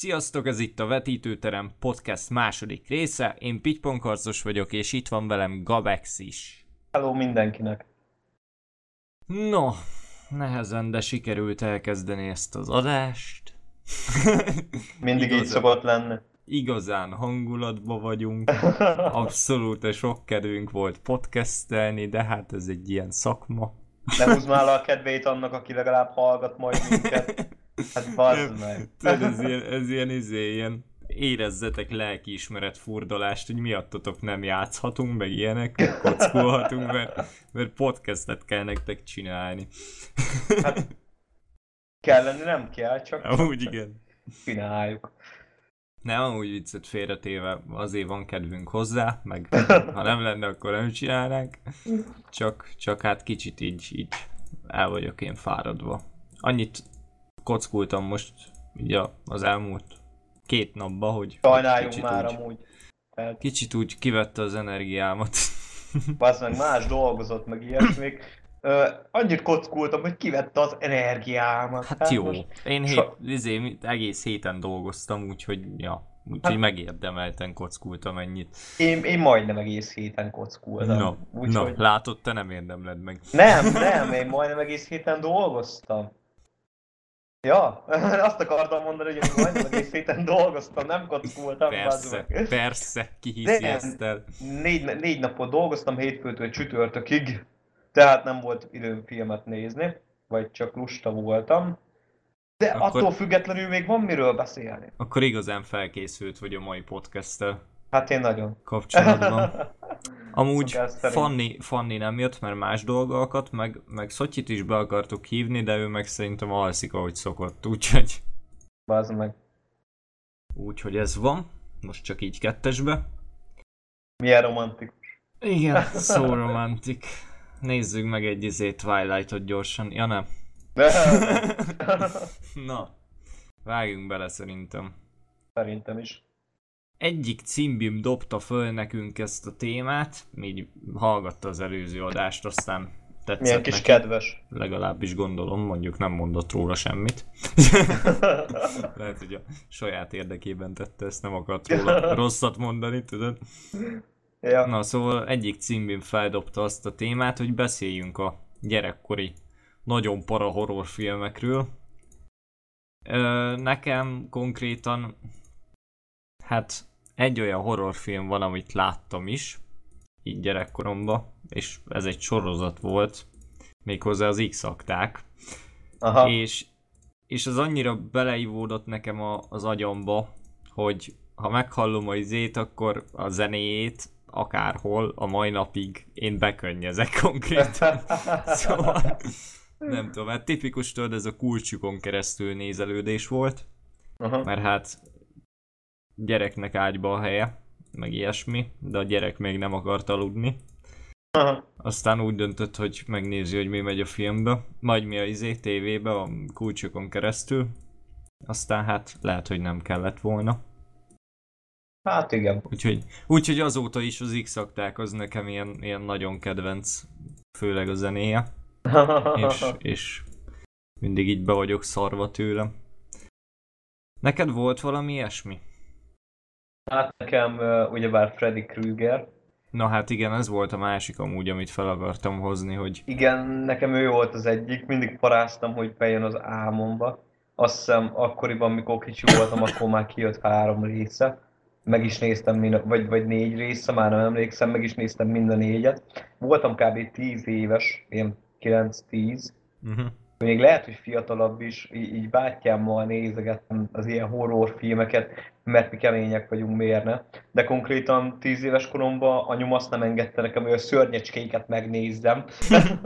Sziasztok, ez itt a Vetítőterem podcast második része. Én Pityponkarcos vagyok, és itt van velem Gabex is. Hello mindenkinek! No, nehezen, de sikerült elkezdeni ezt az adást. Mindig Igazán. így szokott lenni. Igazán hangulatba vagyunk. Abszolút sok kedvünk volt podcastelni, de hát ez egy ilyen szakma. Ne húzd már a kedvét annak, aki legalább hallgat majd minket. Hát bazd meg. ez ilyen, ez ilyen, izé, ilyen érezzetek lelkiismeret furdalást, hogy miattatok nem játszhatunk, meg ilyenek, kockulhatunk, mert, mert podcastet kell nektek csinálni. Hát, kell lenni, nem kell, csak, Amúgy igen. csináljuk. Nem, amúgy viccet félretéve azért van kedvünk hozzá, meg ha nem lenne, akkor nem csinálnánk. Csak, csak hát kicsit így, így el vagyok én fáradva. Annyit kockultam most így az elmúlt két napban, hogy Sajnáljunk már úgy, amúgy. Tehát... Kicsit úgy kivette az energiámat. Basz meg más dolgozott, meg ilyesmik. Uh, annyit kockultam, hogy kivette az energiámat. Hát, hát jó. Most... Én hét, so... izé, egész héten dolgoztam, úgyhogy ja. Úgyhogy hát, megérdemelten kockultam ennyit. Én, én majdnem egész héten kockultam. No, úgy, no hogy... látod, te nem érdemled meg. Nem, nem, én majdnem egész héten dolgoztam. Ja, azt akartam mondani, hogy én majdnem egész héten dolgoztam, nem kockultam. Persze, persze, ki hiszi ezt el. Négy, négy napot dolgoztam, hétfőtől csütörtökig, tehát nem volt időm filmet nézni, vagy csak lusta voltam. De akkor, attól függetlenül még van miről beszélni. Akkor igazán felkészült vagy a mai podcast Hát én nagyon. Kapcsolatban. Amúgy Fanni, Fanni nem jött, mert más dolgokat, meg, meg Szotyit is be akartuk hívni, de ő meg szerintem alszik, ahogy szokott, úgyhogy... Bázd meg. Úgyhogy ez van, most csak így kettesbe. Milyen romantikus. Igen, szó romantik. Nézzük meg egy izé Twilight-ot gyorsan. Ja nem. Na, vágjunk bele szerintem. Szerintem is egyik címbim dobta föl nekünk ezt a témát, így hallgatta az előző adást, aztán tetszett Milyen kis neki. kedves. Legalábbis gondolom, mondjuk nem mondott róla semmit. Lehet, hogy a saját érdekében tette, ezt nem akart róla rosszat mondani, tudod? Ja. Na, szóval egyik címbim feldobta azt a témát, hogy beszéljünk a gyerekkori nagyon para horrorfilmekről. Nekem konkrétan hát egy olyan horrorfilm van, amit láttam is, így gyerekkoromban, és ez egy sorozat volt, méghozzá az X-akták. Aha. És, és az annyira beleivódott nekem a, az agyamba, hogy ha meghallom a izét, akkor a zenéjét akárhol a mai napig én bekönnyezek konkrétan. szóval nem tudom, hát tipikus tudod, ez a kulcsukon keresztül nézelődés volt, Aha. mert hát gyereknek ágyba a helye, meg ilyesmi, de a gyerek még nem akart aludni. Aha. Aztán úgy döntött, hogy megnézi, hogy mi megy a filmbe, majd mi a izé tévébe a kulcsokon keresztül. Aztán hát lehet, hogy nem kellett volna. Hát igen. Úgyhogy, úgyhogy azóta is az x az nekem ilyen, ilyen nagyon kedvenc, főleg a zenéje. és, és mindig így be vagyok szarva tőle. Neked volt valami ilyesmi? Hát nekem ugyebár Freddy Krueger. Na hát igen, ez volt a másik amúgy, amit fel akartam hozni, hogy... Igen, nekem ő volt az egyik, mindig paráztam, hogy bejön az álmomba. Azt hiszem akkoriban, mikor kicsi voltam, akkor már kijött három része. Meg is néztem, mind, vagy, vagy négy része, már nem emlékszem, meg is néztem mind a négyet. Voltam kb. 10 éves, ilyen 9-10. Uh-huh még lehet, hogy fiatalabb is, így, így bátyámmal nézegettem az ilyen horrorfilmeket, mert mi kemények vagyunk, miért ne? De konkrétan 10 éves koromban anyum azt nem engedte nekem, hogy a szörnyecskéket megnézzem.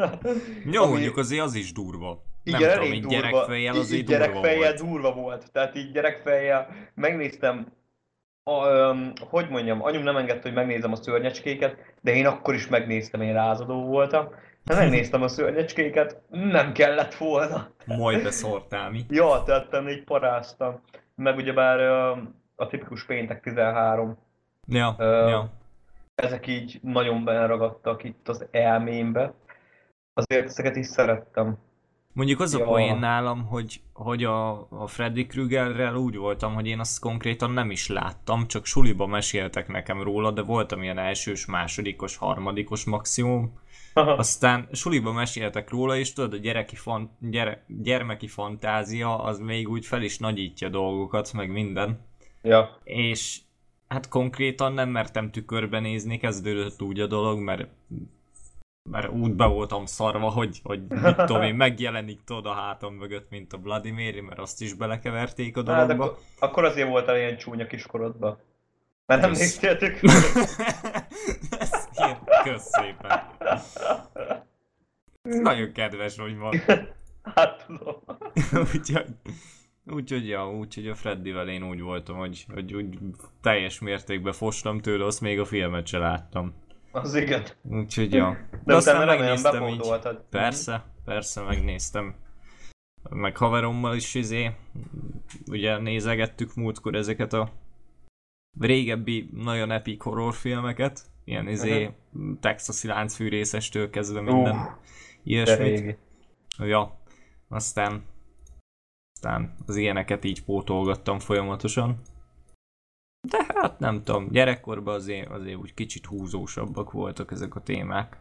Jó, mondjuk azért az is durva. Igen, nem elég tudom, durva. Gyerekfejjel azért így, durva gyerekfejjel volt. durva volt. Tehát így gyerekfejjel megnéztem a, um, hogy mondjam, anyum nem engedte, hogy megnézem a szörnyecskéket, de én akkor is megnéztem, én rázadó voltam. Megnéztem a szörnyecskéket, nem kellett volna. Majd beszortál mi? Ja, tettem, így paráztam. Meg ugyebár a tipikus péntek 13. Ja, uh, ja. Ezek így nagyon benragadtak itt az elmémbe. Azért ezeket is szerettem. Mondjuk az a Ja. poén nálam, hogy, hogy a, a Freddy Kruegerrel úgy voltam, hogy én azt konkrétan nem is láttam, csak suliba meséltek nekem róla, de voltam ilyen elsős, másodikos, harmadikos maximum. Aztán suliba meséltek róla, és tudod, a gyereki fan, gyere, gyermeki fantázia az még úgy fel is nagyítja dolgokat, meg minden. ja. És hát konkrétan nem mertem tükörbe nézni, kezdődött úgy a dolog, mert mert úgy be voltam szarva, hogy, hogy mit tudom én, megjelenik tudod a hátam mögött, mint a Vladimir, mert azt is belekeverték a Hát dologba. akkor, akkor azért voltál ilyen csúnya kiskorodban. Mert nem néztél kösz szépen. Ez nagyon kedves, hogy van. Hát tudom. úgyhogy, úgyhogy, ja, úgyhogy a Freddyvel én úgy voltam, hogy, hogy úgy teljes mértékben fostam tőle, azt még a filmet se láttam. Az igen. Úgyhogy, ja. De aztán utána remélem megnéztem így. Persze, persze megnéztem. Meg haverommal is izé, ugye nézegettük múltkor ezeket a régebbi, nagyon epik horrorfilmeket. Ilyen izé, texasi láncfűrészestől kezdve minden De ilyesmit. Ja, aztán, aztán az ilyeneket így pótolgattam folyamatosan. De hát nem tudom, gyerekkorban azért, azért úgy kicsit húzósabbak voltak ezek a témák.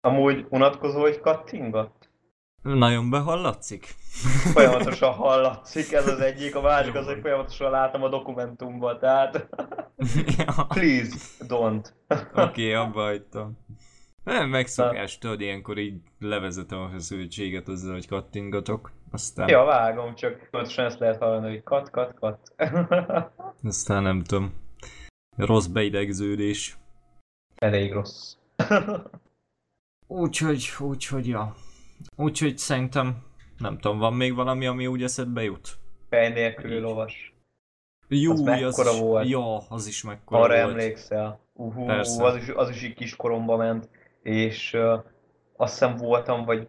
Amúgy unatkozó, hogy kattingat? Nagyon behallatszik? Folyamatosan hallatszik, ez az egyik, a másik az, hogy folyamatosan látom a dokumentumban, tehát ja, please, don't. Oké, okay, abba hagytam. Nem, megszokás, tudod, ilyenkor így levezetem a feszültséget azzal, hogy kattingatok. Aztán, Ja, vágom, csak folyamatosan ezt lehet hallani, hogy kat, kat, kat. aztán nem tudom. Rossz beidegződés. Elég rossz. Úgyhogy, úgyhogy, ja. Úgyhogy szerintem, nem tudom, van még valami, ami úgy eszedbe jut? Fej nélküli lovas. Jó, Az az, is, volt? Ja, az is mekkora Arra volt. emlékszel? Uh, Persze. az is, az is így kiskoromba ment, és uh, azt hiszem voltam, vagy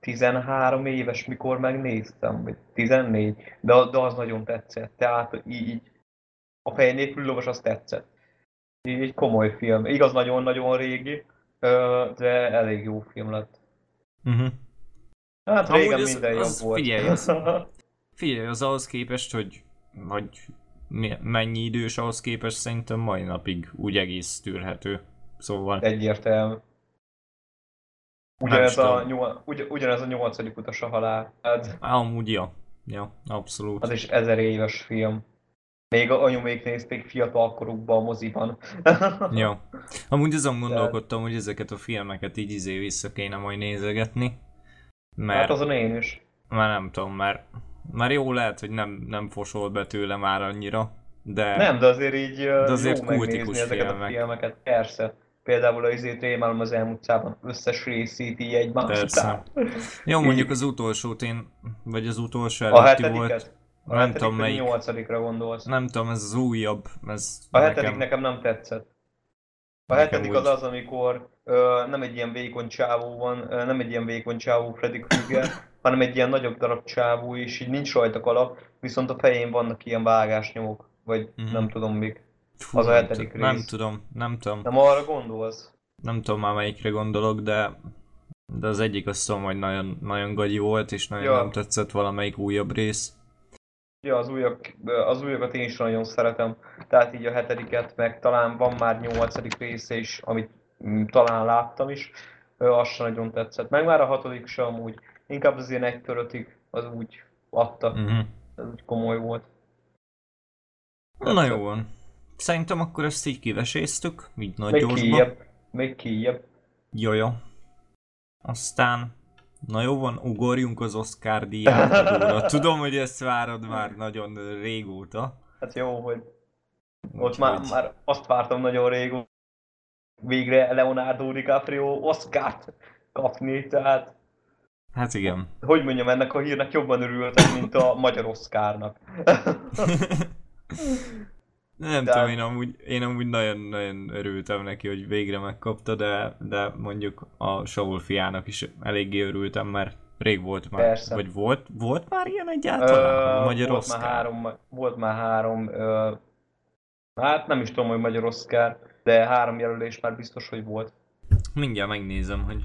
13 éves, mikor megnéztem, vagy 14, de, de az nagyon tetszett. Tehát így, a fej nélküli lovas az tetszett. Így egy komoly film. Igaz, nagyon-nagyon régi, de elég jó film lett. Uh-huh. Hát Amúgy régen az- minden az jobb volt. figyelj, az- Figyelj, az ahhoz képest, hogy, mi- mennyi idős ahhoz képest szerintem mai napig úgy egész tűrhető. Szóval, Egyértelmű. Ugyanez a, nyol, ugy, ugyanez a nyolcadik utas a halál. Hát, amúgy ja. Ja, abszolút. az is ezer éves film. Még a anyumék nézték fiatal korukban a moziban. Ja. Amúgy azon gondolkodtam, hogy ezeket a filmeket így izé vissza kéne majd nézegetni. Mert, Hát azon én is. már nem tudom, mert, már jó lehet, hogy nem, nem fosol be tőle már annyira, de Nem, de azért így de azért jó kultikus ezeket filmek. a filmeket. Persze. Például az izét rémálom az elmúlt szában összes részét így egymás Persze. után. jó, mondjuk az utolsót én, vagy az utolsó A előtti volt? A nem tudom melyik, nyolcadikra gondolsz? nem tudom, ez az újabb, ez A hetedik nekem nem tetszett. A Nekem hetedik úgy. az az, amikor ö, nem egy ilyen vékony csávó van, ö, nem egy ilyen vékony csávó Freddy Krueger, hanem egy ilyen nagyobb darab csávó, és így nincs rajta kalap, viszont a fején vannak ilyen vágásnyomok, vagy Mhm. nem tudom még. Fú, az a hetedik tudom, Nem rész. tudom, nem tudom, Nem arra gondolsz? nem tudom már melyikre gondolok, de de az egyik azt tudom, hogy nagyon, nagyon gagyi volt, és nagyon Ja. nem tetszett valamelyik újabb rész. Ja, az, újak, az újakat én is nagyon szeretem, tehát így a hetediket, meg talán van már nyolcadik része is, amit mm, talán láttam is, az sem nagyon tetszett. Meg már a hatodik sem amúgy, inkább az ilyen 1 ötig az úgy adta, Uh-huh. ez úgy komoly volt. Na jó van. Szerintem akkor ezt így kiveséztük, így nagy Még gyorsba. kijebb, még kijebb. Jaja. Aztán, na jó van, ugorjunk az Oscar díjátadóra. Tudom, hogy ezt várod már nagyon régóta. Hát jó, hogy ott Úgyhogy- már, már azt vártam nagyon régóta, végre Leonardo DiCaprio Oscart kapni, tehát Hát igen. hogy mondjam, ennek a hírnek jobban örültem, mint a magyar Oscarnak. Nem De- tudom, én amúgy, én amúgy nagyon-nagyon örültem neki, hogy végre megkapta, de, de mondjuk a Saul fiának is eléggé örültem, mert rég volt már. Persze. Vagy volt, volt már ilyen egyáltalán? Ö, Magyar volt, már három, volt már három, ö, hát nem is tudom, hogy magyar Oscar, de három jelölés már biztos, hogy volt. Mindjárt megnézem, hogy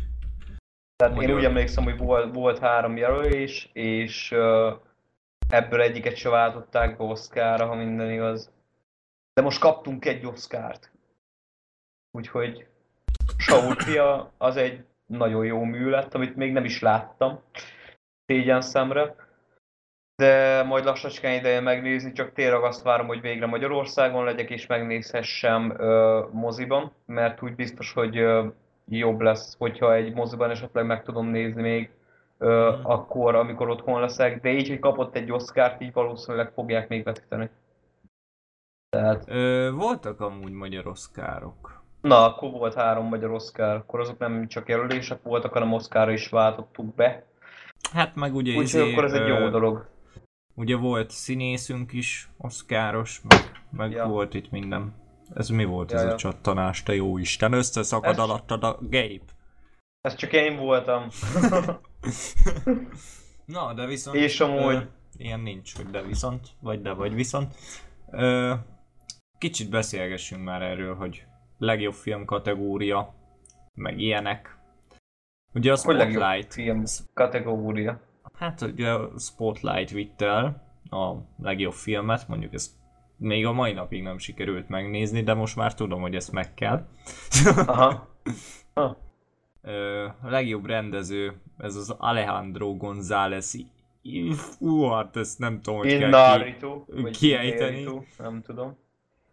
Tehát Magyar. én úgy emlékszem, hogy volt, volt három jelölés, és uh, ebből egyiket se váltották be Oscarra, ha minden igaz. De most kaptunk egy Oscárt. Úgyhogy Saul fia az egy nagyon jó mű lett, amit még nem is láttam szégyen szemre. De majd lassacskán ideje megnézni, csak tényleg azt várom, hogy végre Magyarországon legyek és megnézhessem uh, moziban, mert úgy biztos, hogy uh, jobb lesz, hogyha egy moziban esetleg meg tudom nézni még uh, Mhm. akkor, amikor otthon leszek, de így, hogy kapott egy Oscar-t, így valószínűleg fogják még vetíteni. Tehát, Ö, voltak amúgy magyar oszkárok. na, akkor volt három magyar Oscar, akkor azok nem csak jelölések voltak, hanem Oscarra is váltottuk be. Hát meg ugye Úgyhogy izé, akkor ez egy jó dolog. Ugye volt színészünk is, oszkáros, meg, meg Ja. volt itt minden. Ez mi volt Ja, ez ja. a csattanás, te jó Isten? Összeszakad Ez- alattad a gép. Ez csak én voltam. Na, de viszont... És amúgy- Ö, ilyen nincs, hogy de viszont, vagy de vagy viszont. Ö, kicsit beszélgessünk már erről, hogy legjobb film kategória, meg ilyenek. Ugye a Hogy Spotlight, film kategória. hát ugye a Spotlight vitte el a legjobb filmet, mondjuk ezt még a mai napig nem sikerült megnézni, de most már tudom, hogy ezt meg kell. Aha. Ha. Ö, a legjobb rendező, ez az Alejandro González. Fú, hát ezt nem tudom, hogy kell ki, Inarritu. kiejteni. Inarritu, Nem tudom.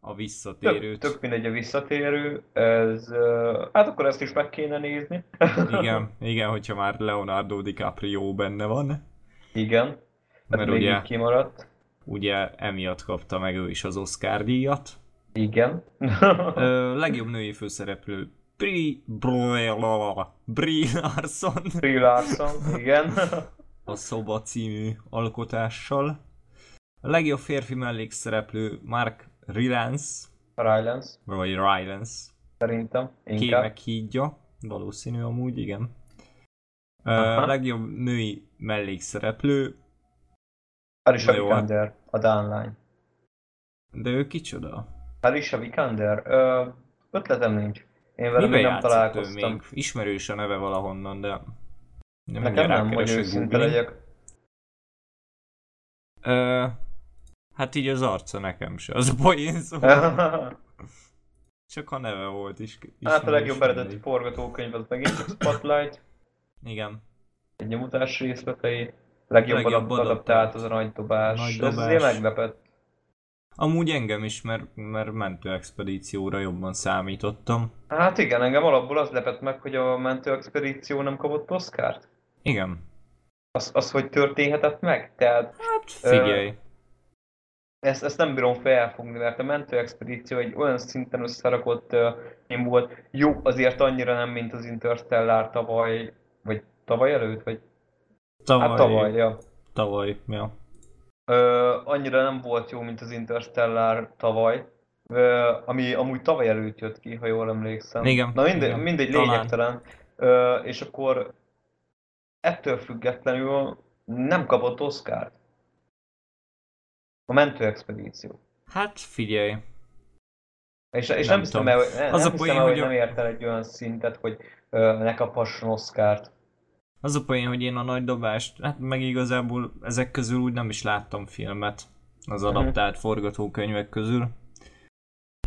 A Tök, visszatérőt. tök mindegy a visszatérő. Ez, hát akkor ezt is meg kéne nézni. Igen, igen, hogyha már Leonardo DiCaprio benne van. Igen. Hát Mert még ugye, kimaradt. ugye emiatt kapta meg ő is az Oscar díjat. Igen. Ö, legjobb női főszereplő Brie, Brie Larson Brie Larson, igen. a Szoba című alkotással. A legjobb férfi mellékszereplő Mark Rylance, Rylance, vagy Rylance, szerintem. Inkább. kémek hídja, valószínű amúgy, igen. Aha. legjobb női mellékszereplő, Na jó, Vikander, a Dán lány. de ő kicsoda? Alicia Vikander? Ö, ötletem nincs. Én vele még nem találkoztam. még? Ismerős a neve valahonnan, de... de Nekem nem, hogy őszinte legyek. Ö, hát így az arca nekem se, az a poén szóval. Csak a neve volt is. hát a legjobb eredeti forgatókönyv az megint csak Spotlight. Igen. egy nyomutás részletei. Legjobb, Legjobb adaptált adaptált. az a nagy dobás. Nagy Ez dobás. azért meglepett. Amúgy engem is, mert, mert mentőexpedícióra jobban számítottam. Hát igen, engem alapból az lepett meg, hogy a mentőexpedíció nem kapott Oscárt. Igen. Az, az hogy történhetett meg? Tehát Hát figyelj. Ezt, ezt nem bírom felfogni, mert a mentőexpedíció egy olyan szinten összerakott uh, volt. Jó, azért annyira nem, mint az Interstellar tavaly, vagy tavaly előtt, vagy tavaly, hát tavaly, ja. Tavaly, ja. Ö, annyira nem volt jó, mint az Interstellar tavaly, ö, ami amúgy tavaly előtt jött ki, ha jól emlékszem. Igen, Na mindegy, igen. mindegy lényegtelen. Ö, és akkor ettől függetlenül nem kapott Oscárt. A mentőexpedíció. Hát figyelj. És, és Nem nem, hiszem el, hogy- nem, Az a nem poén, hiszem hogy a- nem ért el egy olyan szintet, hogy ö, ne kaphasson Oscárt. Az a poén, hogy én a nagy dobást, hát meg igazából ezek közül úgy nem is láttam filmet. Az Mhm. adaptált forgatókönyvek közül.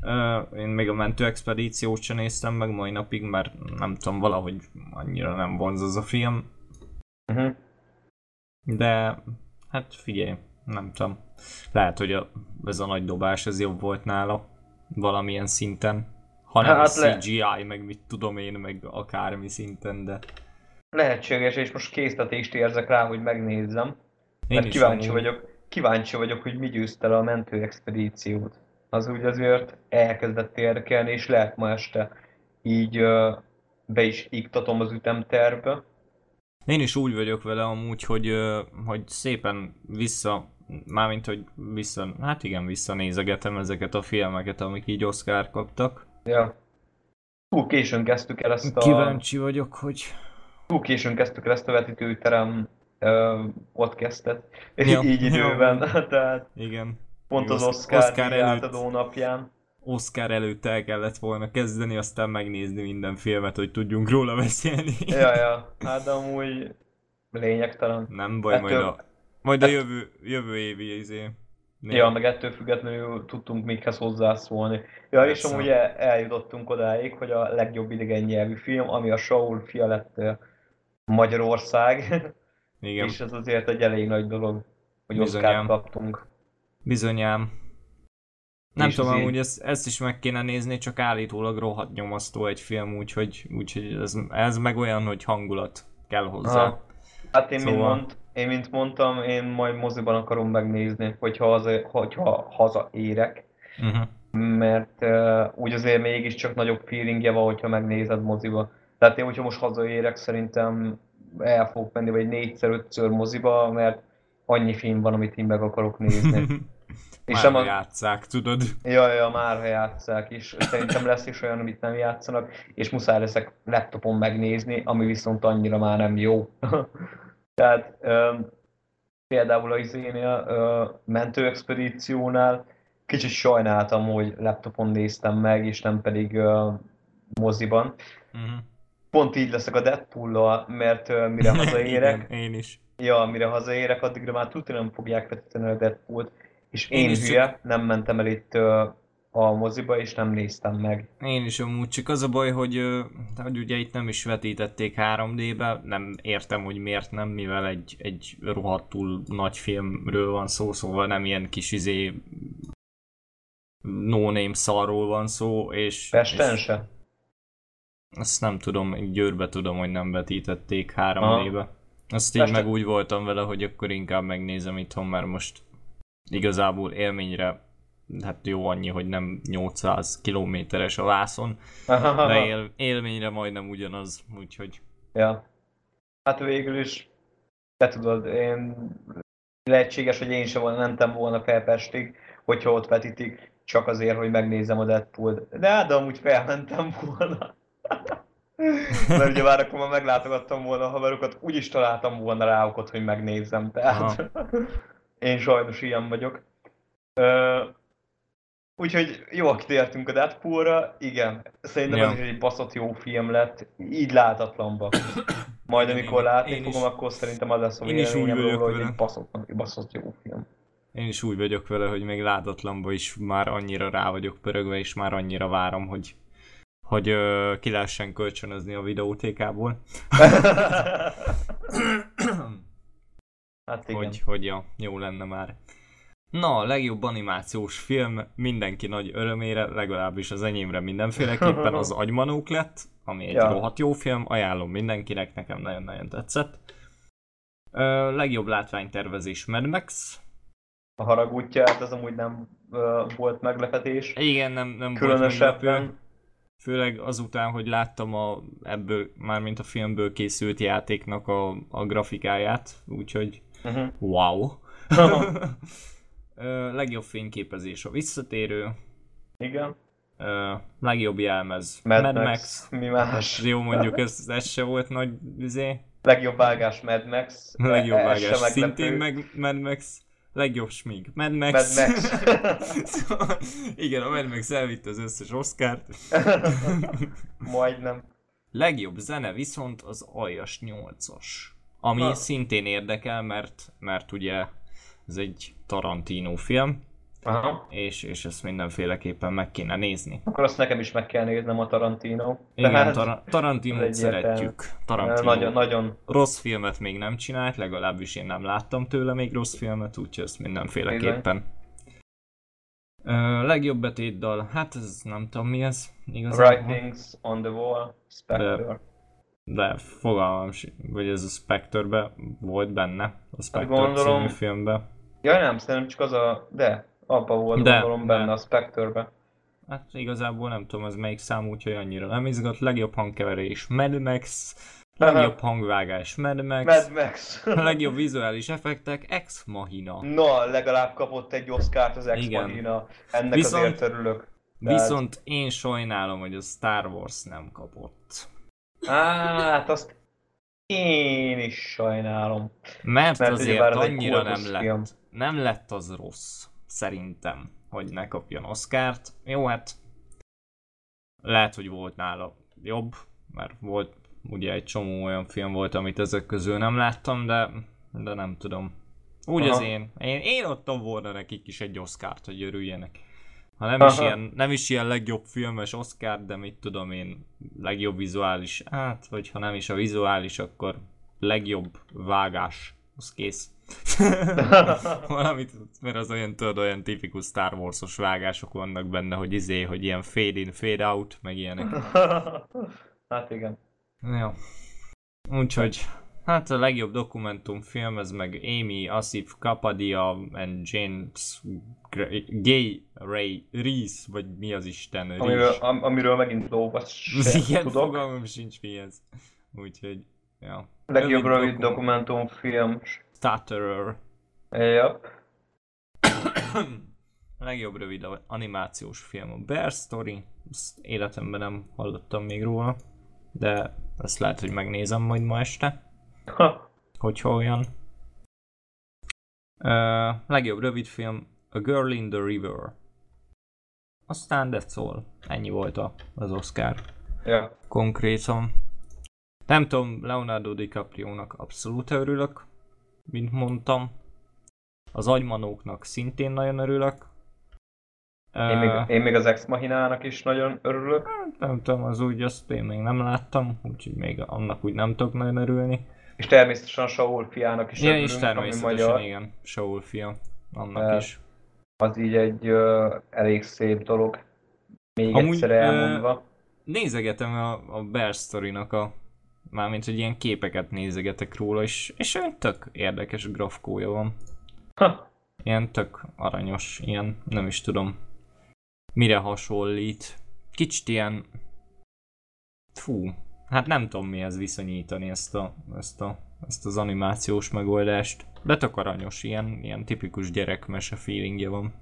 Ö, én még a mentőexpedíciót sem néztem meg mai napig, mert nem tudom, valahogy annyira nem vonz az a film. Uh-huh. De hát figyelj, nem tudom. Lehet, hogy a, ez a nagy dobás ez jobb volt nála valamilyen szinten. Ha nem Hát le- CGI, meg mit tudom én, meg akármi szinten, de Lehetséges, és most késztetést érzek rá, hogy megnézzem. én Mert is kíváncsi amúgy- vagyok, kíváncsi vagyok, hogy mi győzte le a mentőexpedíciót. Az úgy azért elkezdett érdekelni, és lehet ma este így ö, be is iktatom az ütemtervbe. Én is úgy vagyok vele amúgy, hogy, hogy szépen vissza, mármint hogy vissza, hát igen, visszanézegetem ezeket a filmeket, amik így Oscar kaptak. Ja. Túl későn kezdtük el ezt a... Kíváncsi vagyok, hogy... Túl későn kezdtük el ezt a vetítőterem ö, podcastet. Ja. így időben, tehát Igen. pont az Oscar, Oscar előtt. átadó napján. Oscar előtt el kellett volna kezdeni, aztán megnézni minden filmet, hogy tudjunk róla beszélni. Ja, ja, hát de amúgy lényegtelen. Nem baj, majd Ettől- a, majd a jövő, jövő évi izé. Ja, meg ettől függetlenül tudtunk mikhez hozzászólni. Ja, és Persze. amúgy el, eljutottunk odáig, hogy a legjobb idegen nyelvű film, ami a Saul fia lett Magyarország, Igen, és ez azért egy elég nagy dolog, hogy Bizonyám. Kaptunk. bizonyám. Nem És tudom, az így- amúgy ezt, ezt is meg kéne nézni, csak állítólag rohadt nyomasztó egy film, úgyhogy, úgyhogy ez, ez meg olyan, hogy hangulat kell hozzá. Aha. Hát én, mint Szóval- mond, én mint mondtam, én majd moziban akarom megnézni, hogyha, haza, hogyha hazaérek, Uh-huh. mert uh, úgy azért mégiscsak nagyobb feelingje van, hogyha megnézed moziba. Tehát én, hogyha most hazaérek, szerintem el fogok menni, vagy négyszer, ötször moziba, mert annyi film van, amit én meg akarok nézni. És Már nem a... játszák, tudod? Ja, ja, már ha játsszák is. Szerintem lesz is olyan, amit nem játszanak, és muszáj leszek laptopon megnézni, ami viszont annyira már nem jó. Tehát öm, például a izénél, ö, mentőexpedíciónál kicsit sajnáltam, hogy laptopon néztem meg, és nem pedig ö, moziban. Uh-huh. Pont így leszek a Deadpool-lal, mert ö, mire hazaérek, Igen, én is. Ja, mire hazaérek, addigra már tudja nem fogják vetíteni a Deadpool-t, és Én én, is hülye, nem mentem el itt ö, a moziba, és nem néztem meg. Én is amúgy, csak az a baj, hogy, hogy ugye itt nem is vetítették 3D-be, nem értem, hogy miért nem, mivel egy, egy rohadtul nagy filmről van szó, szóval nem ilyen kis izé no-name szarról van szó, és... Pesten és se? azt nem tudom, Győrbe tudom, hogy nem vetítették 3D-be. Azt így Pesten- meg úgy voltam vele, hogy akkor inkább megnézem itthon, mert most igazából élményre hát jó annyi, hogy nem 800 kilométeres a vászon, de él, élményre majdnem ugyanaz, úgyhogy Ja. Hát végül is, te tudod, én lehetséges, hogy én sem volna, mentem volna fel Pestig, hogyha ott vetítik, csak azért, hogy megnézem a Deadpool-t. De hát de amúgy felmentem volna. Mert ugye már akkor már meglátogattam volna a haverokat, úgyis találtam volna rá okot, hogy megnézzem. Tehát én sajnos ilyen vagyok. Ö, úgyhogy jól kitértünk a Deadpoolra, igen. Szerintem Ja. ez is egy baszott jó film lett, így látatlanba. Majd amikor én- látni én is- fogom, akkor szerintem az lesz a én is úgy vagyok róla, hogy egy baszott, baszott jó film. én is úgy vagyok vele, hogy még látatlanba is már annyira rá vagyok pörögve, és már annyira várom, hogy hogy ö, ki lehessen kölcsönözni a videótékából. hát igen. hogy, hogy ja, jó lenne már. Na, a legjobb animációs film mindenki nagy örömére, legalábbis az enyémre mindenféleképpen az Agymanók lett, ami egy Ja. rohadt jó film, ajánlom mindenkinek, nekem nagyon-nagyon tetszett. Ö, legjobb látványtervezés Mad Max. A haragútja, hát az amúgy nem ö, volt meglepetés. Igen, nem, nem volt meglepő. Különösebben. Főleg azután, hogy láttam a, ebből, mármint a filmből készült játéknak a, a grafikáját, úgyhogy Uh-huh. wow. Ö, legjobb fényképezés a visszatérő, Igen. Ö, legjobb jelmez Mad, Mad, Max. Max. Mi Hát más? jó, mondjuk ez, ez se volt nagy izé. Legjobb vágás Mad Max. Legjobb vágás szintén meg Mad Max. Legjobb smink Mad Max. Mad Max. szóval, igen, a Mad Max elvitte az összes Oscárt. Majdnem. Legjobb zene viszont az Aljas 8-as. Ami Ah. szintén érdekel, mert, mert ugye ez egy Tarantino film, Aha. és, és ezt mindenféleképpen meg kéne nézni. Akkor azt nekem is meg kell néznem a Tarantino. Igen, Tehát, tar- Tarantinót szeretjük. Tarantino Nagyon, nagyon. rossz filmet még nem csinált, legalábbis én nem láttam tőle még rossz filmet, úgyhogy ezt mindenféleképpen. Ö, legjobb betétdal, hát ez nem tudom mi ez igazából. Writings on the Wall, Spectre. De fogalmam si- vagy ez a Spectre-be volt benne, a Spectre gondolom- című filmbe. Ja nem, szerintem csak az a... De, abba volt De, gondolom de. benne a Spectre-be. Hát igazából nem tudom, ez melyik szám, úgyhogy annyira nem izgat. Legjobb hangkeverés Mad Max, legjobb hangvágás Mad Max, Mad Max. legjobb vizuális effektek Ex Machina. Na, legalább kapott egy Oscárt az Ex Igen. Machina. Ennek Viszont- azért örülök. Tehát- Viszont én sajnálom, hogy a Star Wars nem kapott. Hát azt én is sajnálom. Mert, Mert azért annyira nem lett. film. Nem lett az rossz, szerintem. hogy ne kapjon Oscárt. Jó, hát lehet, hogy volt nála jobb, mert volt ugye egy csomó olyan film volt, amit ezek közül nem láttam, de, de nem tudom. Úgy Aha. az én, én, én adtam volna nekik is egy Oscárt, hogy örüljenek. Ha nem is, ilyen, nem is ilyen legjobb filmes Oscar, de mit tudom én, legjobb vizuális, hát, vagy ha nem is a vizuális, akkor legjobb vágás, az kész. Valamit, mert az olyan, tudod, olyan tipikus Star Wars-os vágások vannak benne, hogy izé, hogy ilyen fade in, fade out, meg ilyenek. hát igen. Jó. Úgyhogy, hát a legjobb dokumentumfilm, ez meg Amy Asif Kapadia and James Gay Ray Reese, vagy mi az Isten? Amiről, am, amiről megint lóvas Igen, tudok. fogalmam sincs mi ez. Úgyhogy, ja. Legjobb rövid dokumentumfilm. Stutterer. Yep. a legjobb rövid animációs film a Bear Story. Ezt életemben nem hallottam még róla. De ezt lehet, hogy megnézem majd ma este. Ha. Hogyha olyan. Uh, legjobb rövid film A Girl in the River. Aztán that's all. Ennyi volt a, az Oscar. Ja. Konkrétan. Nem tudom, Leonardo DiCaprio-nak abszolút örülök, mint mondtam. Az agymanóknak szintén nagyon örülök. Én még, én még az Ex Machinának is nagyon örülök. Hát, nem tudom, az úgy, azt én még nem láttam, úgyhogy még annak úgy nem tudok nagyon örülni. És természetesen Saul fiának is ja, örülünk, és természetesen, ami magyar. igen, Saul fia, annak uh, is. Az így egy uh, elég szép dolog, még Amúgy, egyszer elmondva. Uh, nézegetem a, a Bear Story-nak a mármint, hogy ilyen képeket nézegetek róla, és, és olyan tök érdekes grafkója van. Ha. Ilyen tök aranyos, ilyen, nem is tudom, mire hasonlít. Kicsit ilyen... Fú, hát nem tudom mihez viszonyítani ezt, a, ezt, a, ezt az animációs megoldást. De tök aranyos, ilyen, ilyen tipikus gyerekmese feelingje van.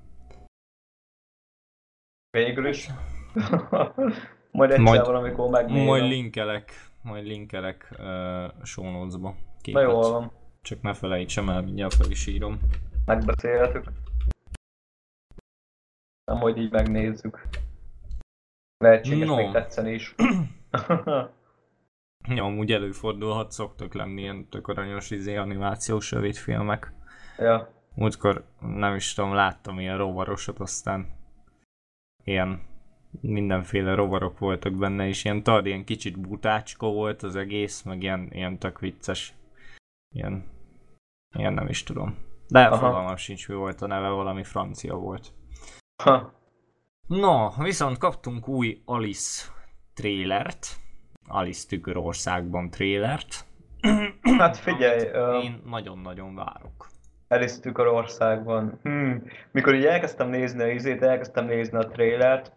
Végül is. majd egyszer majd, valamikor megnézem. Majd linkelek, majd linkelek uh, show notes-ba képet. Na jól van. Csak ne felejtsem el, mindjárt fel is írom. Megbeszélhetük. Nem, hogy így megnézzük. Lehetséges no. még tetszeni is. ja, amúgy előfordulhat, szoktak lenni ilyen tök aranyos izé animációs rövidfilmek. Ja. Múltkor nem is tudom, láttam ilyen rovarosat, aztán ilyen mindenféle rovarok voltak benne, és ilyen tad, ilyen kicsit butácska volt az egész, meg ilyen, ilyen tök vicces. Ilyen, ilyen nem is tudom. De fogalmam sincs, mi volt a neve, valami francia volt. Ha. No, viszont kaptunk új Alice trélert. Alice Tükörországban trélert. Hát figyelj... Uh, én nagyon-nagyon várok. Alice Tükörországban. Hmm. Mikor így elkezdtem nézni a izét, elkezdtem nézni a trélert,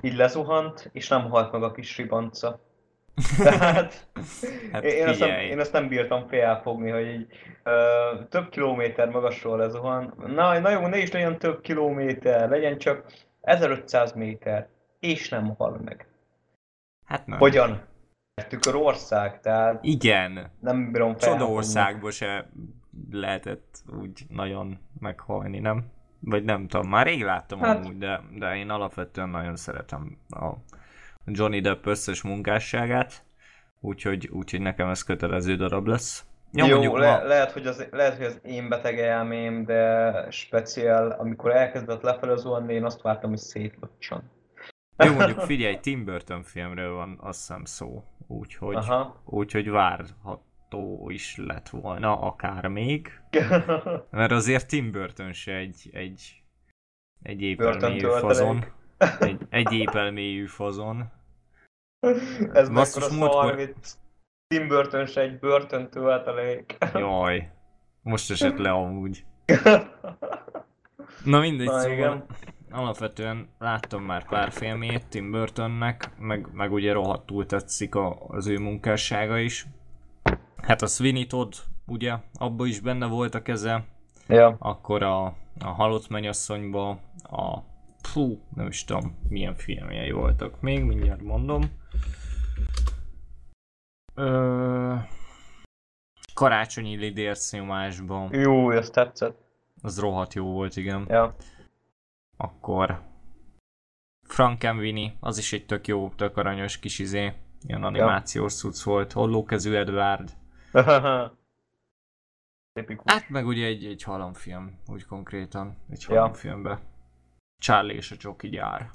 így lezuhant, és nem halt meg a kis ribanca. Tehát hát én, azt nem, én azt nem bírtam felfogni, hogy így ö, több kilométer magasról lezuhan. Na, na jó, ne is legyen több kilométer, legyen csak 1500 méter, és nem hal meg. Hát nem. Hogyan? Tükör ország, tehát... Igen. Nem bírom fel. Csoda országban se lehetett úgy nagyon meghalni, nem? Vagy nem tudom, már rég láttam hát... amúgy, de, de én alapvetően nagyon szeretem a Johnny Depp összes munkásságát, úgyhogy, úgyhogy nekem ez kötelező darab lesz. Ja, Jó, le, ma... lehet, hogy az, lehet, hogy az én beteg elmém, de speciál, amikor elkezdett lefelé zuhanni, én azt vártam, hogy szétlocsan. Jó, mondjuk figyelj, Tim Burton filmről van azt hiszem szó, úgyhogy, úgyhogy várható is lett volna, akár még. Mert azért Tim Burton se egy, egy, egy épelmélyű fazon. Egy, egy épelmélyű fazon. Ez szar, vicc. Tim Burton se egy börtön töltelék. Jaj, most esett le amúgy. Na mindegy, Na, szóval igen. alapvetően láttam már pár filmét Tim Burtonnek, meg, meg ugye rohadtul tetszik a, az ő munkássága is. Hát a Sweeney Todd, ugye, abban is benne volt a keze. Ja. Akkor a, a Halott Mennyasszonyba, a Fú, nem is tudom milyen filmjei voltak. Még mindjárt mondom. Ö... Karácsonyi lidércnyomásban. Jó, ez tetszett. Az rohadt jó volt, igen. Ja. akkor Frankenweenie, az is egy tök jó, tök aranyos kis izé, ilyen animációs cucc volt, Hollókezű Edward. Tipikus. Hát meg ugye egy, egy halomfilm, úgy konkrétan, egy Ja. halomfilmbe. Charlie és a Csoki gyár.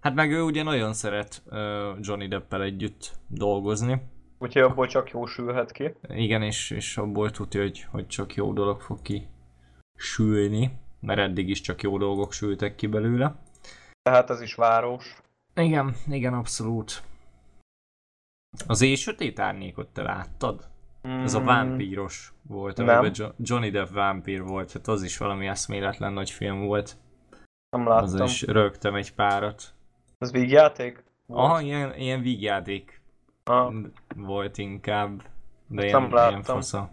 Hát meg ő ugye nagyon szeret uh, Johnny Deppel együtt dolgozni. Úgyhogy abból csak jó sülhet ki. Igen, és, és abból tudja, hogy, hogy csak jó dolog fog ki sülni, mert eddig is csak jó dolgok sültek ki belőle. Tehát ez is város. Igen, igen, abszolút. Az éj sötét árnyékot te láttad? Ez a Mm, vámpíros volt, amiben Jo- Johnny Depp vámpír volt, hát az is valami eszméletlen nagy film volt. Nem Az láttam. is rögtem egy párat. Ez vígjáték? Aha, ilyen, ilyen vígjáték Aha. volt inkább, de Azt ilyen, nem ilyen fasza.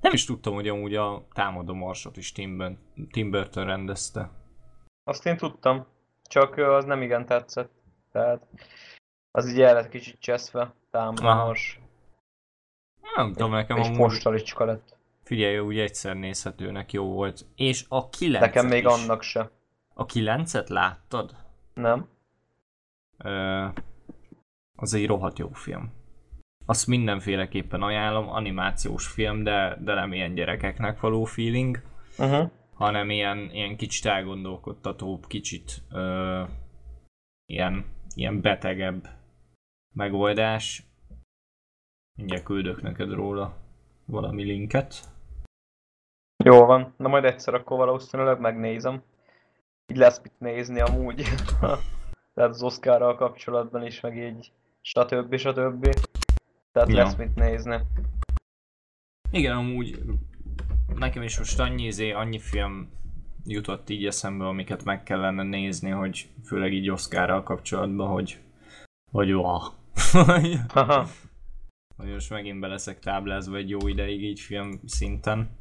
Nem is tudtam, hogy amúgy a támadó marsot is Tim, Bun- Tim Burton rendezte. Azt én tudtam. Csak az nem igen tetszett. Tehát az így el lett kicsit cseszve. Támadós. Nem tudom, nekem És amúgy, postalicska lett. figyelj, úgy egyszer nézhetőnek jó volt. És a kilencet Nekem még is. annak se. A kilencet láttad? Nem? Ö, az egy rohadt jó film. Azt mindenféleképpen ajánlom, animációs film, de, de nem ilyen gyerekeknek való feeling, Uh-huh. hanem ilyen, ilyen kicsit elgondolkodtatóbb, kicsit ö, ilyen, ilyen betegebb megoldás. Mindjárt küldök neked róla valami linket. Jó van. Na majd egyszer akkor valószínűleg megnézem. Így lesz mit nézni amúgy. Tehát az Oscarral kapcsolatban is, meg így stb. stb. Tehát Ja. lesz mit nézni. Igen, amúgy nekem is most annyi, izé, annyi film jutott így eszembe, amiket meg kellene nézni, hogy főleg így Oscarral kapcsolatban, hogy hogy wow. Hogy most megint be leszek táblázva egy jó ideig így film szinten.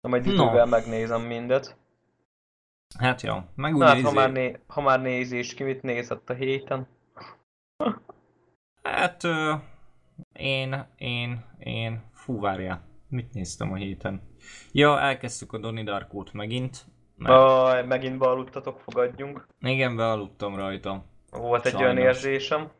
Na majd No. idővel megnézem mindet. Hát jó, meg Na ugye hát, ha már, né- ha már nézés, ki mit nézett a héten? hát ö, én, én, én, fú várjál, mit néztem a héten? Ja, elkezdtük a Donnie Darkot megint. Mert, Aj, megint bealudtatok, fogadjunk. igen, bealudtam rajta. Volt egy Sajnos. olyan érzésem.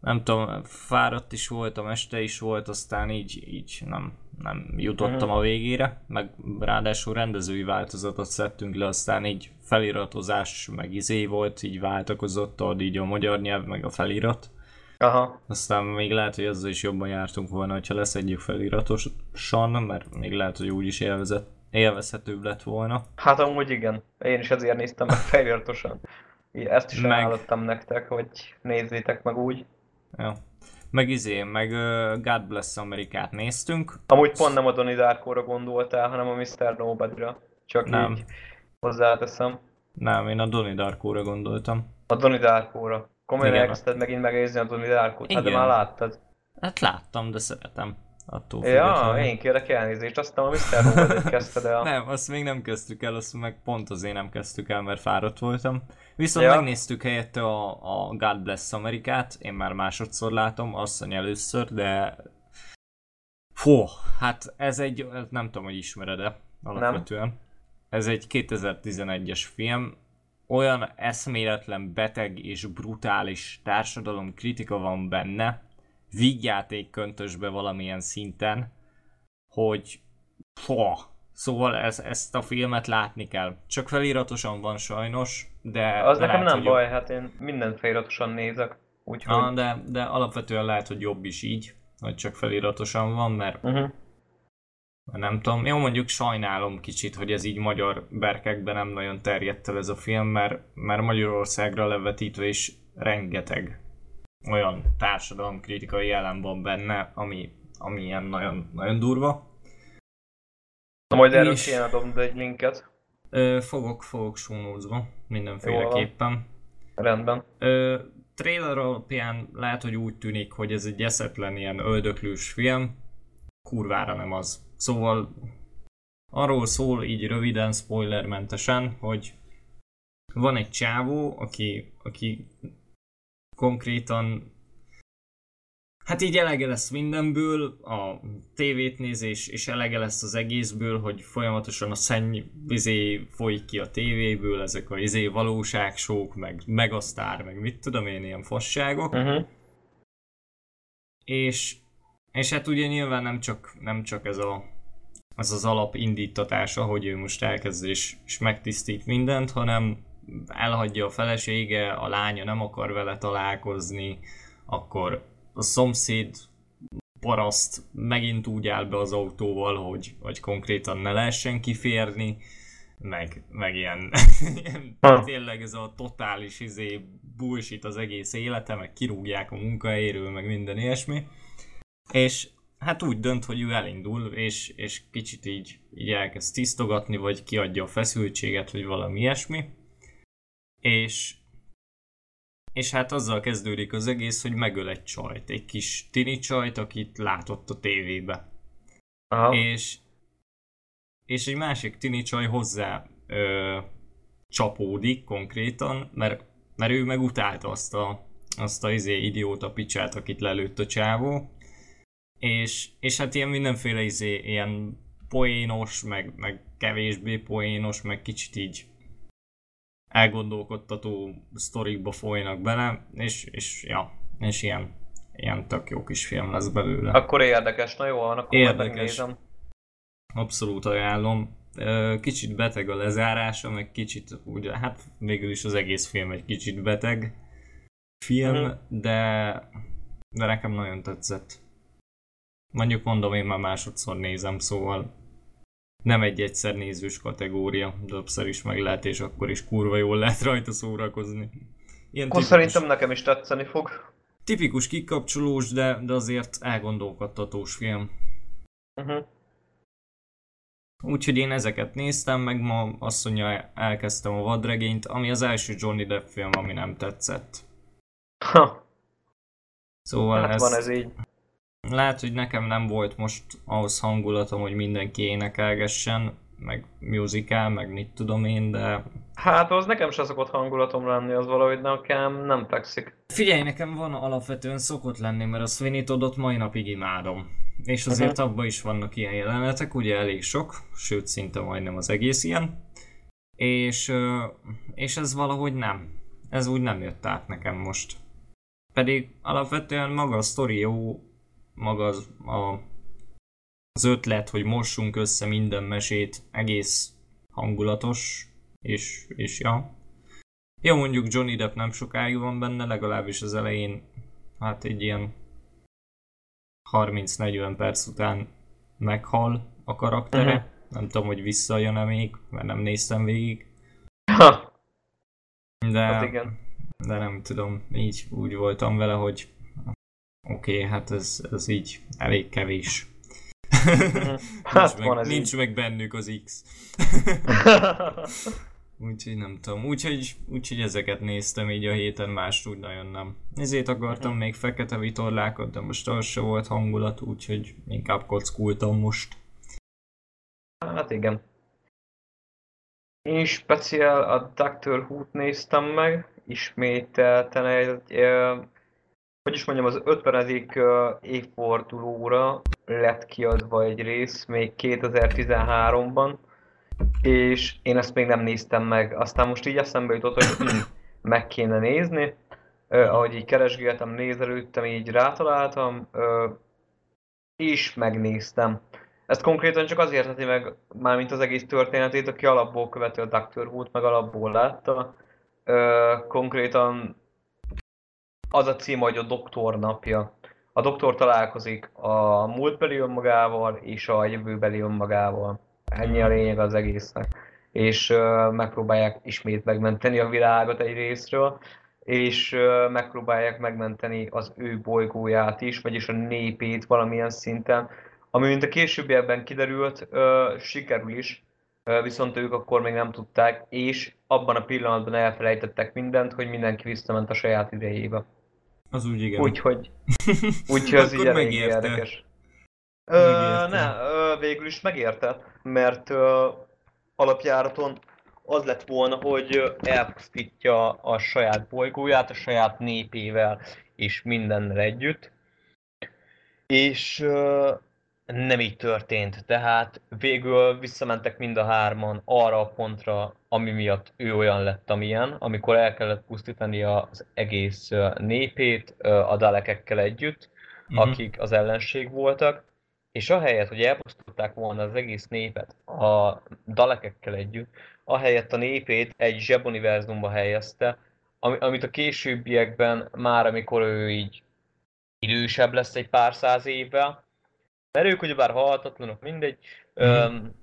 nem tudom, fáradt is voltam, este is volt, aztán így, így nem, nem jutottam Mhm. a végére, meg ráadásul rendezői változatot szedtünk le, aztán így feliratozás, meg izé volt, így váltakozott ad így a magyar nyelv, meg a felirat. Aha. Aztán még lehet, hogy azzal is jobban jártunk volna, hogyha leszedjük feliratosan, mert még lehet, hogy úgy is élvezett, élvezhetőbb lett volna. Hát amúgy igen. Én is ezért néztem meg feliratosan. Ezt is Meg- ajánlottam nektek, hogy nézzétek meg úgy. Ja. Meg izé, meg uh, God Bless Amerikát néztünk. Amúgy pont nem a Donnie Darko-ra gondoltál, hanem a Mr. Nobody-ra. Csak Nem. így hozzáteszem. Nem, én a Donnie Darko-ra gondoltam. A Donnie Darko-ra. Komolyan elkezdted megint megnézni a Donnie Darko-t? Hát de már láttad. Hát láttam, de szeretem. Attól Ja, én kérek elnézést, aztán a Mr. Nobody-t kezdted el. Nem, azt még nem kezdtük el, azt meg pont azért nem kezdtük el, mert fáradt voltam. Viszont Ja. megnéztük helyette a, a God Bless Amerikát, én már másodszor látom, asszony először, de... Fú, hát ez egy, nem tudom, hogy ismered-e alapvetően. Ez egy 2011-es film, olyan eszméletlen, beteg és brutális társadalom kritika van benne, vígjáték köntösbe valamilyen szinten, hogy Fú, szóval ez, ezt a filmet látni kell. Csak feliratosan van sajnos, de... Az de nekem lehet, nem baj, hát én minden feliratosan nézek. Úgyhogy... Ah, de, de alapvetően lehet, hogy jobb is így, hogy csak feliratosan van, mert Uh-huh. nem tudom, jó mondjuk sajnálom kicsit, hogy ez így magyar berkekben nem nagyon terjedt el ez a film, mert, mert Magyarországra levetítve is rengeteg olyan társadalomkritikai jelen van benne, ami, ami ilyen nagyon, nagyon durva. Na majd erről És- kéne dobnod egy linket. Ö, fogok, fogok sónózva, mindenféleképpen. Rendben. Ö, trailer alapján lehet, hogy úgy tűnik, hogy ez egy eszetlen ilyen öldöklős film. Kurvára nem az. Szóval arról szól így röviden, spoilermentesen, hogy van egy csávó, aki, aki konkrétan Hát így elege lesz mindenből, a tévét nézés, és elege lesz az egészből, hogy folyamatosan a szenny izé folyik ki a tévéből, ezek a izé valóságsók, meg megasztár, meg mit tudom én, ilyen fasságok. Uh-huh. És, és hát ugye nyilván nem csak, nem csak ez a az az alap indítatása, hogy ő most elkezd és, és megtisztít mindent, hanem elhagyja a felesége, a lánya nem akar vele találkozni, akkor a szomszéd paraszt megint úgy áll be az autóval, hogy, hogy konkrétan ne lehessen kiférni, meg, meg ilyen, ilyen tényleg ez a totális izé bullshit az egész élete, meg kirúgják a munkahelyéről, meg minden ilyesmi. És hát úgy dönt, hogy ő elindul, és, és kicsit így, így elkezd tisztogatni, vagy kiadja a feszültséget, vagy valami ilyesmi. És, és hát azzal kezdődik az egész, hogy megöl egy csajt, egy kis tini csajt, akit látott a tévébe. Aha. És, és egy másik tini csaj hozzá ö, csapódik konkrétan, mert, mert ő meg utálta azt a, azt a izé idióta picsát, akit lelőtt a csávó, és, és hát ilyen mindenféle izé, ilyen poénos, meg, meg kevésbé poénos, meg kicsit így elgondolkodtató sztorikba folynak bele, és, és ja, és ilyen, ilyen tök jó kis film lesz belőle. Akkor érdekes, na jó, akkor érdekes. Abszolút ajánlom. Kicsit beteg a lezárása, meg kicsit úgy, hát végül is az egész film egy kicsit beteg film, mm. de, de nekem nagyon tetszett. Mondjuk mondom, én már másodszor nézem, szóval nem egy egyszer nézős kategória, többször is meg lehet, és akkor is kurva jól lehet rajta szórakozni. Ilyen akkor tipikus, szerintem nekem is tetszeni fog. Tipikus kikapcsolós, de, de azért elgondolkodtatós film. Uh-huh. Úgyhogy én ezeket néztem, meg ma mondja, elkezdtem a vadregényt, ami az első Johnny Depp film, ami nem tetszett. Ha. Szóval hát ez... van ez így. Lehet, hogy nekem nem volt most ahhoz hangulatom, hogy mindenki énekelgessen, meg musical, meg mit tudom én, de... Hát az nekem se szokott hangulatom lenni, az valahogy nekem nem fekszik. Figyelj, nekem van alapvetően szokott lenni, mert a Sweeney Toddot mai napig imádom. És azért uh-huh. abban is vannak ilyen jelenetek, ugye elég sok, sőt szinte majdnem az egész ilyen. És, és ez valahogy nem. Ez úgy nem jött át nekem most. Pedig alapvetően maga a sztori jó, maga az, a, az ötlet, hogy mossunk össze minden mesét, egész hangulatos, és, és ja. Jó, mondjuk Johnny Depp nem sokáig van benne, legalábbis az elején, hát egy ilyen 30-40 perc után meghal a karaktere. Uh-huh. Nem tudom, hogy visszajön-e még, mert nem néztem végig. De, hát igen. de nem tudom, így úgy voltam vele, hogy Oké, okay, hát ez, ez így elég kevés. hát nincs, meg, nincs meg bennük az X. úgyhogy nem tudom. Úgyhogy, úgyhogy ezeket néztem így a héten, más úgy nagyon nem. Ezért akartam uh-huh. még fekete vitorlákat, de most az se volt hangulat, úgyhogy inkább kockultam most. Hát igen. Én speciál a Doctor Who-t néztem meg, ismételten egy hogy is mondjam, az 50. évfordulóra lett kiadva egy rész, még 2013-ban, és én ezt még nem néztem meg. Aztán most így eszembe jutott, hogy hm, meg kéne nézni. Uh, ahogy így keresgéltem, nézelődtem, így rátaláltam, uh, és megnéztem. Ezt konkrétan csak azért heti meg, mármint az egész történetét, aki alapból követő a Doctor Who-t, meg alapból látta. Uh, konkrétan az a cím, hogy a doktor napja. A doktor találkozik a múltbeli önmagával és a jövőbeli önmagával. Ennyi a lényeg az egésznek. És uh, megpróbálják ismét megmenteni a világot egy részről, és uh, megpróbálják megmenteni az ő bolygóját is, vagyis a népét valamilyen szinten. Ami, mint a későbbiekben kiderült, uh, sikerül is, viszont ők akkor még nem tudták, és abban a pillanatban elfelejtettek mindent, hogy mindenki visszament a saját idejébe. Az úgy igen. Úgyhogy, úgyhogy az így elég érdekes. Ö, ne, ö, végül is megérte, mert ö, alapjáraton az lett volna, hogy elpusztítja a saját bolygóját, a saját népével és mindennel együtt. És uh, nem így történt. Tehát végül visszamentek mind a hárman arra a pontra, ami miatt ő olyan lett, amilyen, amikor el kellett pusztítani az egész népét a dalekekkel együtt, uh-huh. akik az ellenség voltak, és ahelyett, hogy elpusztították volna az egész népet a dalekekkel együtt, ahelyett a népét egy zsebuniverzumba helyezte, amit a későbbiekben már, amikor ő így idősebb lesz egy pár száz évvel, mert ők ugyebár halhatatlanok, mindegy, mm. öm,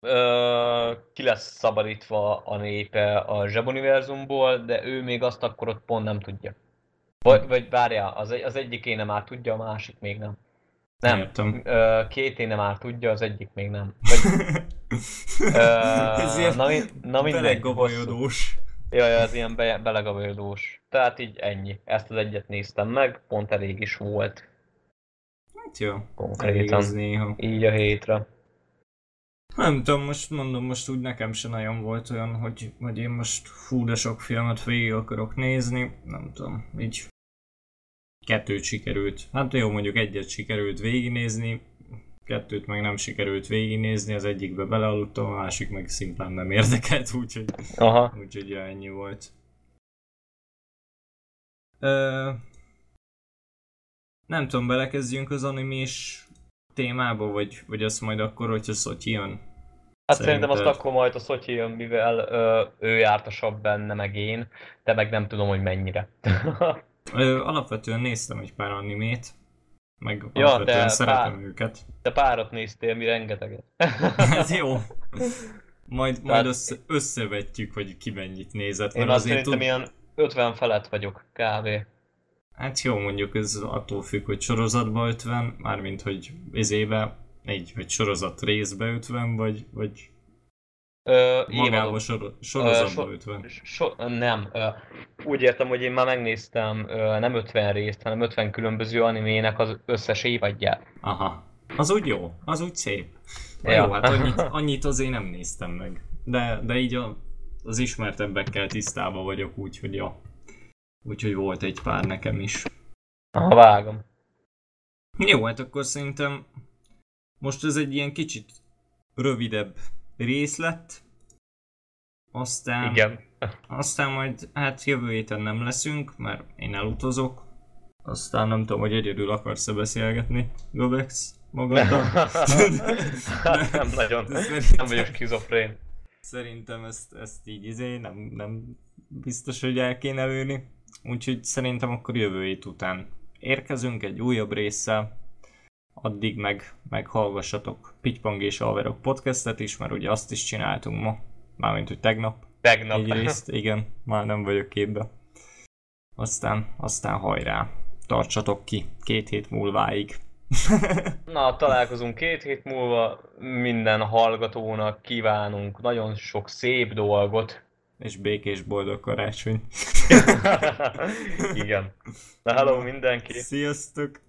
ö, ki lesz szabadítva a népe a zsebuniverzumból, de ő még azt akkor ott pont nem tudja. Vagy, vagy várjál, az, az egyik éne már tudja, a másik még nem. Nem, Értem. Ö, két éne már tudja, az egyik még nem. Vagy, ö, Ez na, na mindegy. Jaj, ez ilyen be, belegavajodós. Tehát így ennyi. Ezt az egyet néztem meg, pont elég is volt. Hát jó, konkrétan. néha. Így a hétre. Nem tudom, most mondom, most úgy nekem se nagyon volt olyan, hogy, hogy én most hú, de sok filmet végig akarok nézni. Nem tudom, így kettőt sikerült. Hát jó, mondjuk egyet sikerült végignézni, kettőt meg nem sikerült végignézni, az egyikbe belealudtam, a másik meg szimplán nem érdekelt, úgyhogy, Aha. úgyhogy ennyi volt. Ö, nem tudom, belekezdjünk az animés témába, vagy, vagy azt majd akkor, hogyha Szotyi jön? Hát szerintem azt akkor majd a Szotyi jön, mivel ö, ő jártasabb benne, meg én, de meg nem tudom, hogy mennyire. ö, alapvetően néztem egy pár animét, meg ja, alapvetően szeretem pár, őket. Te párat néztél, mi rengeteget. Ez jó. Majd, majd össze, összevetjük, hogy ki mennyit nézett. Én azt szerintem tud... ilyen 50 felett vagyok, kb. Hát jó, mondjuk ez attól függ, hogy sorozatba 50, mármint hogy izébe, egy, hogy sorozat részbe 50, vagy, vagy Ö, magába sor, sorozatba ö, so, 50. So, nem, ö, úgy értem, hogy én már megnéztem ö, nem 50 részt, hanem 50 különböző animének az összes évadját. Aha. Az úgy jó, az úgy szép. Na ja. jó, hát annyit, annyit azért nem néztem meg. De, de így a, az ismertebbekkel tisztában vagyok, úgyhogy ja. Úgyhogy volt egy pár nekem is. Ha vágom. Jó, hát akkor szerintem most ez egy ilyen kicsit rövidebb rész lett. Aztán, Igen. aztán majd, hát jövő héten nem leszünk, mert én elutazok. Aztán nem tudom, hogy egyedül akarsz-e beszélgetni, Gobex, magaddal. nem nagyon, nem vagyok skizofrén. Szerintem ezt, ezt így izé, nem, nem biztos, hogy el kéne lőni. Úgyhogy szerintem akkor jövő hét után érkezünk egy újabb résszel. Addig meg meghallgassatok Pitypong és Alverok podcastet is, mert ugye azt is csináltunk ma. Mármint, hogy tegnap. Tegnap. Egy részt, igen, már nem vagyok képbe. Aztán, aztán hajrá. Tartsatok ki két hét múlváig. Na, találkozunk két hét múlva. Minden hallgatónak kívánunk nagyon sok szép dolgot, és békés boldog karácsony. Igen. Na hello mindenki! Sziasztok!